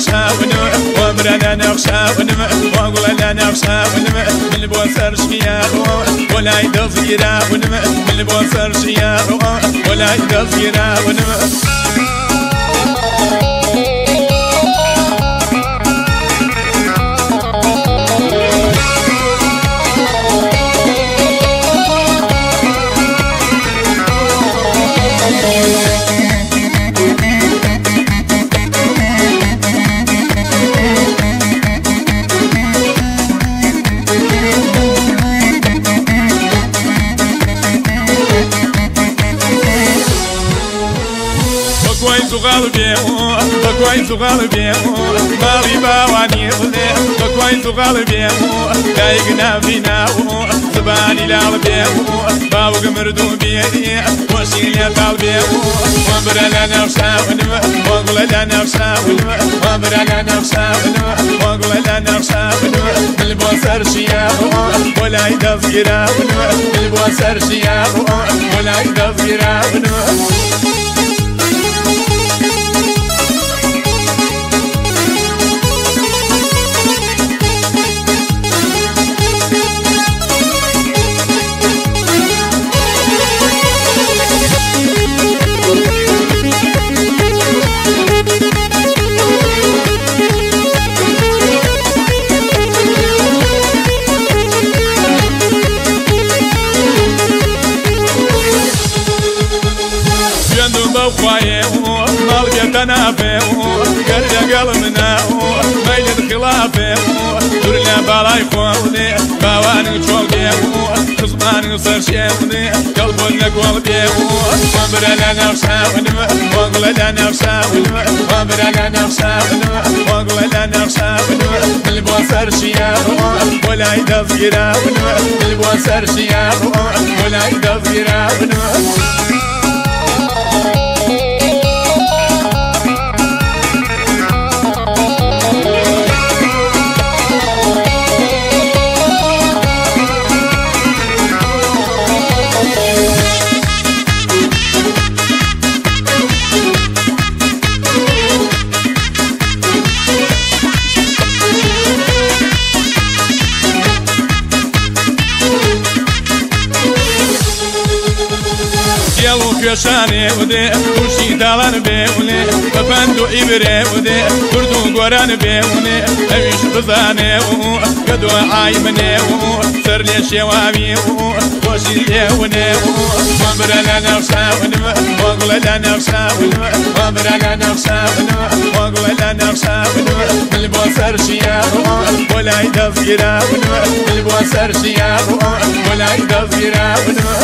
نخشى ونمع ومرنا نخشى ونمع وقول لا نخشى ونمع من بوسر شياء ولا يدفيرا ونمع من بوسر شياء ولا يدفيرا كويس يدفيرا ولا يدفيرا پێشانێ ودێ تووشی داڵان بێونێ بەپند و ئیبرێ ودێ کورد و گۆران بێونێ ئەویش بزانێ و کە دو ئای منێ و سەر لێ شێواوی و خۆشی لێونێ و وەمرە لە نەوساونمە وەگوڵە لە نەوساونمە وەمرە لە نەوساونمە وەگوڵە لە نەوساونمە دل بۆ سەر شییا بۆ لای دەستگیراونمە دل بۆ سەر شییا بۆ لای دەستگیراونمە